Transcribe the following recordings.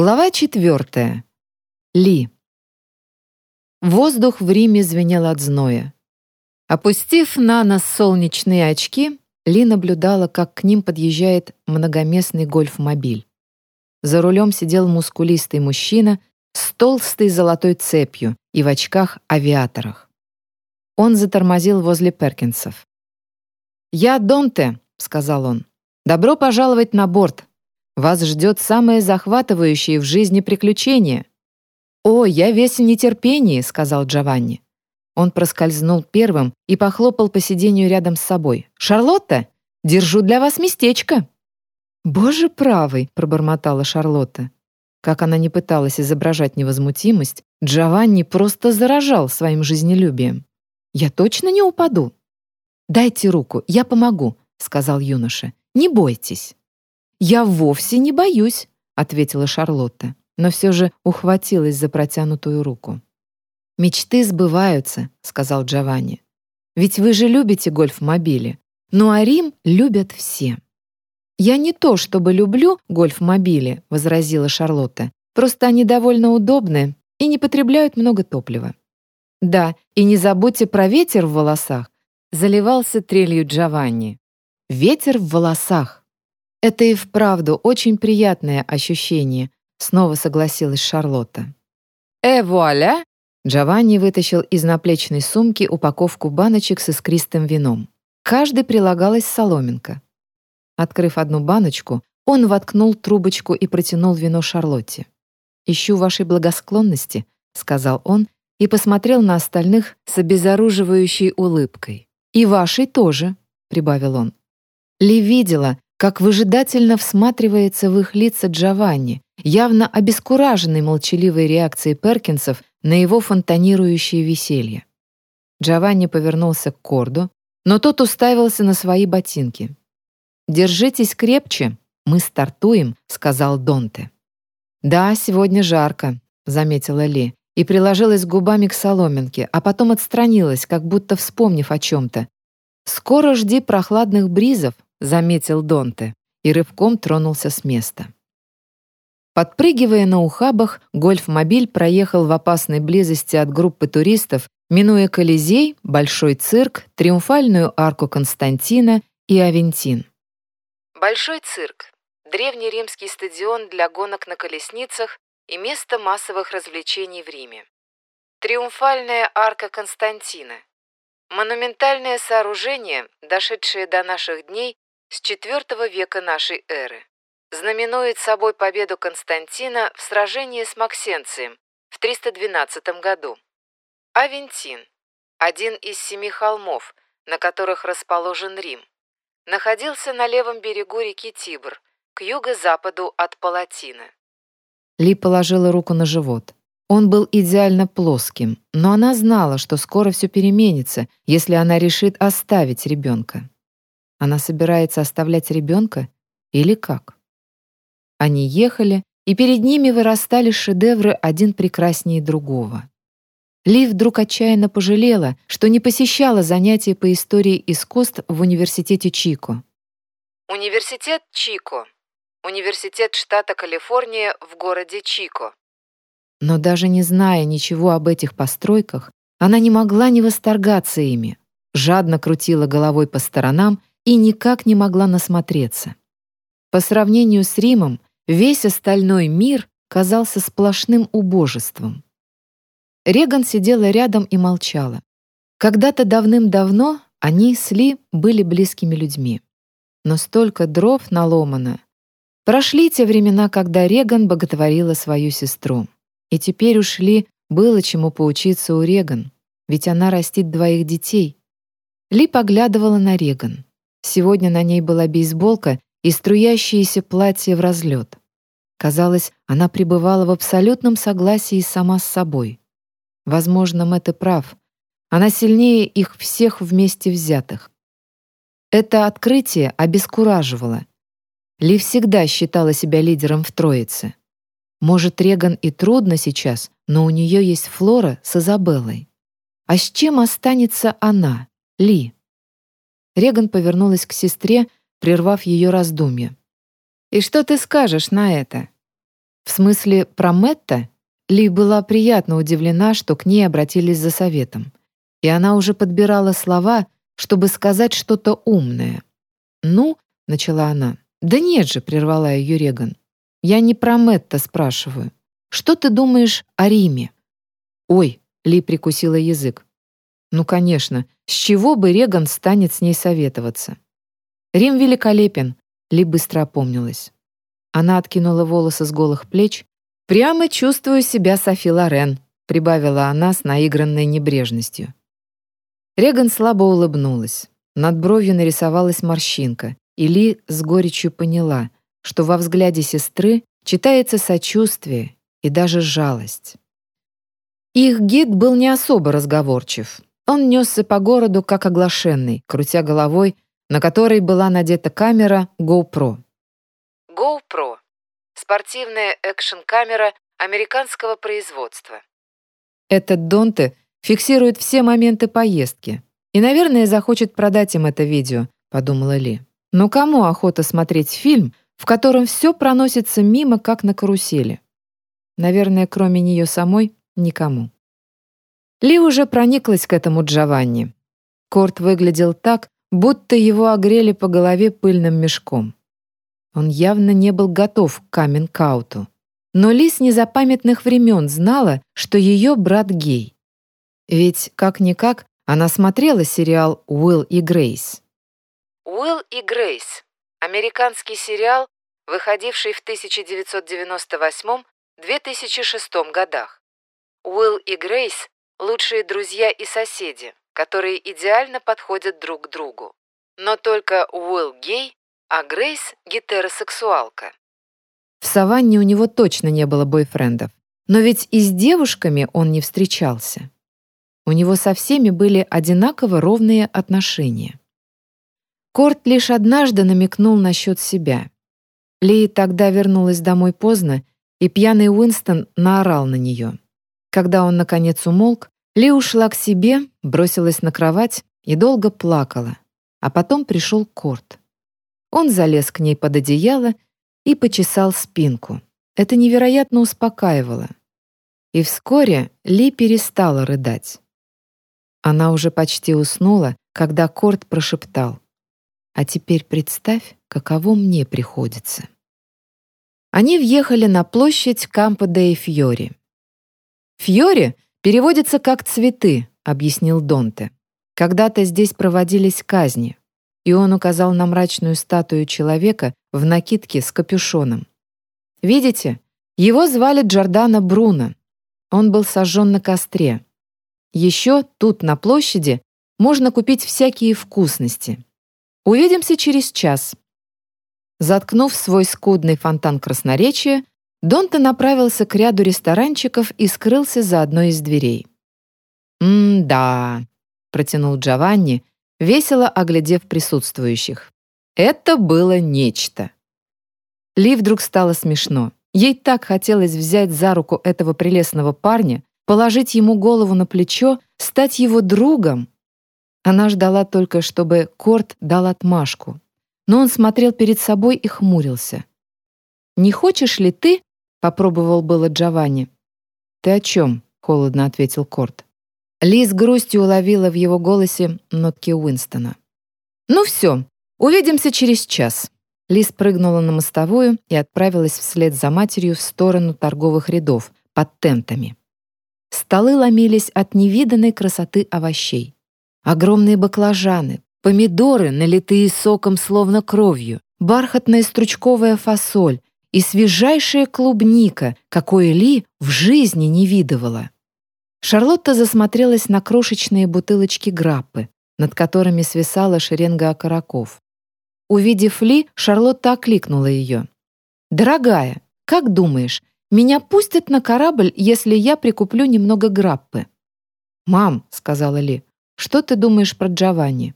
Глава четвертая. Ли. Воздух в Риме звенел от зноя. Опустив на нос солнечные очки, Ли наблюдала, как к ним подъезжает многоместный гольф-мобиль. За рулем сидел мускулистый мужчина с толстой золотой цепью и в очках-авиаторах. Он затормозил возле Перкинсов. «Я Донте», — сказал он. «Добро пожаловать на борт. Вас ждет самое захватывающее в жизни приключение». «О, я весь в нетерпении», — сказал Джованни. Он проскользнул первым и похлопал по сиденью рядом с собой. «Шарлотта, держу для вас местечко». «Боже правый», — пробормотала Шарлотта. Как она не пыталась изображать невозмутимость, Джованни просто заражал своим жизнелюбием. «Я точно не упаду?» «Дайте руку, я помогу», — сказал юноша. «Не бойтесь». «Я вовсе не боюсь», — ответила Шарлотта, но все же ухватилась за протянутую руку. «Мечты сбываются», — сказал Джованни. «Ведь вы же любите гольф-мобили. Ну а Рим любят все». «Я не то чтобы люблю гольф-мобили», — возразила Шарлотта. «Просто они довольно удобны и не потребляют много топлива». «Да, и не забудьте про ветер в волосах», — заливался трелью Джованни. «Ветер в волосах». «Это и вправду очень приятное ощущение», — снова согласилась Шарлотта. «Э, вуаля!» Джованни вытащил из наплечной сумки упаковку баночек с искристым вином. Каждой прилагалась соломинка. Открыв одну баночку, он воткнул трубочку и протянул вино Шарлотте. «Ищу вашей благосклонности», — сказал он и посмотрел на остальных с обезоруживающей улыбкой. «И вашей тоже», — прибавил он. Ли видела, как выжидательно всматривается в их лица Джованни, явно обескураженный молчаливой реакцией Перкинсов на его фонтанирующее веселье. Джованни повернулся к Корду, но тот уставился на свои ботинки. «Держитесь крепче, мы стартуем», — сказал Донте. «Да, сегодня жарко», — заметила Ли, и приложилась губами к соломинке, а потом отстранилась, как будто вспомнив о чем-то. «Скоро жди прохладных бризов, — заметил Донте и рывком тронулся с места. Подпрыгивая на ухабах, гольф-мобиль проехал в опасной близости от группы туристов, минуя Колизей, Большой цирк, Триумфальную арку Константина и Авентин. Большой цирк — древний римский стадион для гонок на колесницах и место массовых развлечений в Риме. Триумфальная арка Константина — монументальное сооружение, дошедшее до наших дней с IV века нашей эры. Знаменует собой победу Константина в сражении с Максенцием в 312 году. Авентин – один из семи холмов, на которых расположен Рим. Находился на левом берегу реки Тибр, к юго-западу от Палатина. Ли положила руку на живот. Он был идеально плоским, но она знала, что скоро все переменится, если она решит оставить ребенка. Она собирается оставлять ребенка или как? Они ехали, и перед ними вырастали шедевры один прекраснее другого. Ли вдруг отчаянно пожалела, что не посещала занятия по истории искусств в университете Чико. Университет Чико. Университет штата Калифорния в городе Чико. Но даже не зная ничего об этих постройках, она не могла не восторгаться ими, жадно крутила головой по сторонам и никак не могла насмотреться. По сравнению с Римом, весь остальной мир казался сплошным убожеством. Реган сидела рядом и молчала. Когда-то давным-давно они с Ли были близкими людьми. Но столько дров наломано. Прошли те времена, когда Реган боготворила свою сестру. И теперь ушли, было чему поучиться у Реган, ведь она растит двоих детей. Ли поглядывала на Реган. Сегодня на ней была бейсболка и струящееся платье в разлет. Казалось, она пребывала в абсолютном согласии сама с собой. Возможно, Мэтт и прав. Она сильнее их всех вместе взятых. Это открытие обескураживало. Ли всегда считала себя лидером в Троице. Может, Реган и трудно сейчас, но у нее есть Флора с Изабеллой. А с чем останется она, Ли? Реган повернулась к сестре, прервав ее раздумье. «И что ты скажешь на это?» В смысле, про Мэтта? Ли была приятно удивлена, что к ней обратились за советом. И она уже подбирала слова, чтобы сказать что-то умное. «Ну», — начала она. «Да нет же», — прервала ее Реган. «Я не про Мэтта спрашиваю. Что ты думаешь о Риме?» «Ой», — Ли прикусила язык. «Ну, конечно, с чего бы Реган станет с ней советоваться?» «Рим великолепен», — Ли быстро опомнилась. Она откинула волосы с голых плеч. «Прямо чувствую себя Софи Лорен», — прибавила она с наигранной небрежностью. Реган слабо улыбнулась. Над бровью нарисовалась морщинка, и Ли с горечью поняла, что во взгляде сестры читается сочувствие и даже жалость. Их гид был не особо разговорчив. Он несся по городу как оглашенный, крутя головой, на которой была надета камера GoPro. GoPro — спортивная экшн-камера американского производства. Этот Донте фиксирует все моменты поездки и, наверное, захочет продать им это видео, подумала Ли. Но кому охота смотреть фильм, в котором все проносится мимо, как на карусели? Наверное, кроме нее самой, никому. Ли уже прониклась к этому Джованни. Корт выглядел так, будто его огрели по голове пыльным мешком. Он явно не был готов к каминг-ауту. Но Ли с незапамятных времен знала, что ее брат гей. Ведь, как-никак, она смотрела сериал «Уилл и Грейс». «Уилл и Грейс» — американский сериал, выходивший в 1998-2006 годах. Уилл и Грейс — лучшие друзья и соседи, которые идеально подходят друг к другу. Но только Уилл гей, а Грейс — гетеросексуалка. В саванне у него точно не было бойфрендов. Но ведь и с девушками он не встречался. У него со всеми были одинаково ровные отношения. Корт лишь однажды намекнул насчет себя. Ли тогда вернулась домой поздно, и пьяный Уинстон наорал на нее. Когда он, наконец, умолк, Ли ушла к себе, бросилась на кровать и долго плакала. А потом пришел Корт. Он залез к ней под одеяло и почесал спинку. Это невероятно успокаивало. И вскоре Ли перестала рыдать. Она уже почти уснула, когда Корт прошептал. «А теперь представь, каково мне приходится». Они въехали на площадь Кампо де Фьори. «Фьори переводится как «цветы», — объяснил Донте. «Когда-то здесь проводились казни и он указал на мрачную статую человека в накидке с капюшоном. «Видите? Его звали Джордано Бруно. Он был сожжен на костре. Еще тут, на площади, можно купить всякие вкусности. Увидимся через час». Заткнув свой скудный фонтан красноречия, Донте направился к ряду ресторанчиков и скрылся за одной из дверей. «М-да», — протянул Джованни, весело оглядев присутствующих. Это было нечто. Ли вдруг стало смешно. Ей так хотелось взять за руку этого прелестного парня, положить ему голову на плечо, стать его другом. Она ждала только, чтобы Корт дал отмашку. Но он смотрел перед собой и хмурился. «Не хочешь ли ты?» — попробовал было Джованни. «Ты о чем?» — холодно ответил Корт. Ли с грустью уловила в его голосе нотки Уинстона. «Ну все, увидимся через час». Ли спрыгнула на мостовую и отправилась вслед за матерью в сторону торговых рядов под тентами. Столы ломились от невиданной красоты овощей. Огромные баклажаны, помидоры, налитые соком словно кровью, бархатная стручковая фасоль и свежайшая клубника, какой Ли в жизни не видывала. Шарлотта засмотрелась на крошечные бутылочки граппы, над которыми свисала шеренга окороков. Увидев Ли, Шарлотта окликнула ее. «Дорогая, как думаешь, меня пустят на корабль, если я прикуплю немного граппы?» «Мам», — сказала Ли, — «что ты думаешь про Джованни?»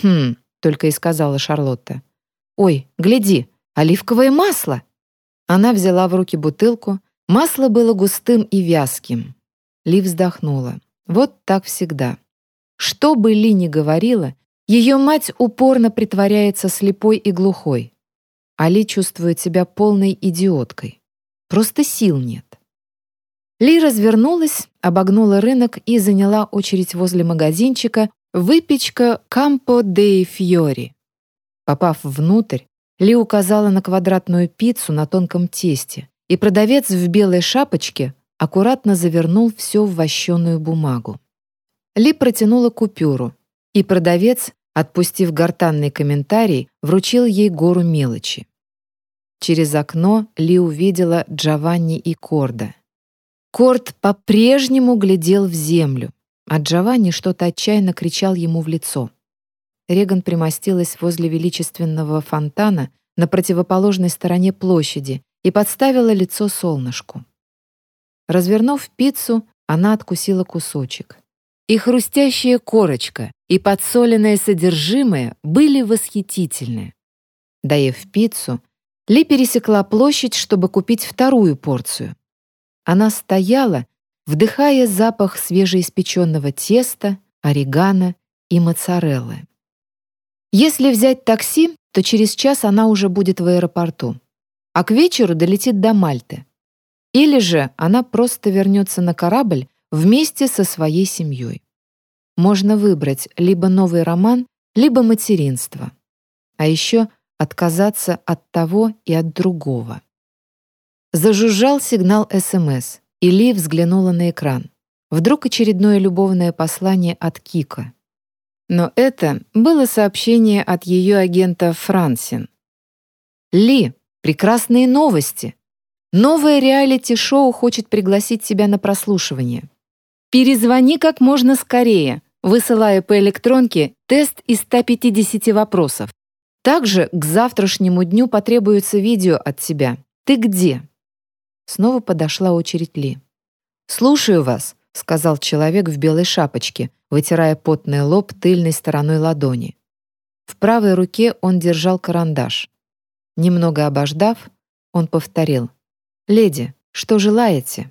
«Хм», — только и сказала Шарлотта. «Ой, гляди, оливковое масло!» Она взяла в руки бутылку. Масло было густым и вязким. Ли вздохнула. Вот так всегда. Что бы Ли ни говорила, ее мать упорно притворяется слепой и глухой. А Ли чувствует себя полной идиоткой. Просто сил нет. Ли развернулась, обогнула рынок и заняла очередь возле магазинчика «Выпечка Кампо де Фьори». Попав внутрь, ли указала на квадратную пиццу на тонком тесте, и продавец в белой шапочке аккуратно завернул все в вощеную бумагу. Ли протянула купюру, и продавец, отпустив гортанный комментарий, вручил ей гору мелочи. Через окно Ли увидела Джованни и Корда. Корд по-прежнему глядел в землю, а Джованни что-то отчаянно кричал ему в лицо. Реган примостилась возле величественного фонтана на противоположной стороне площади и подставила лицо солнышку. Развернув пиццу, она откусила кусочек. И хрустящая корочка, и подсоленное содержимое были восхитительны. Доев пиццу, Ли пересекла площадь, чтобы купить вторую порцию. Она стояла, вдыхая запах свежеиспеченного теста, орегано и моцареллы. Если взять такси, то через час она уже будет в аэропорту, а к вечеру долетит до Мальты. Или же она просто вернется на корабль вместе со своей семьей. Можно выбрать либо новый роман, либо материнство. А еще отказаться от того и от другого. Зажужжал сигнал СМС, и Ли взглянула на экран. Вдруг очередное любовное послание от Кика. Но это было сообщение от ее агента Франсин. «Ли, прекрасные новости! Новое реалити-шоу хочет пригласить тебя на прослушивание. Перезвони как можно скорее, высылая по электронке тест из 150 вопросов. Также к завтрашнему дню потребуется видео от тебя. Ты где?» Снова подошла очередь Ли. «Слушаю вас», — сказал человек в белой шапочке, вытирая потный лоб тыльной стороной ладони. В правой руке он держал карандаш. Немного обождав, он повторил. «Леди, что желаете?»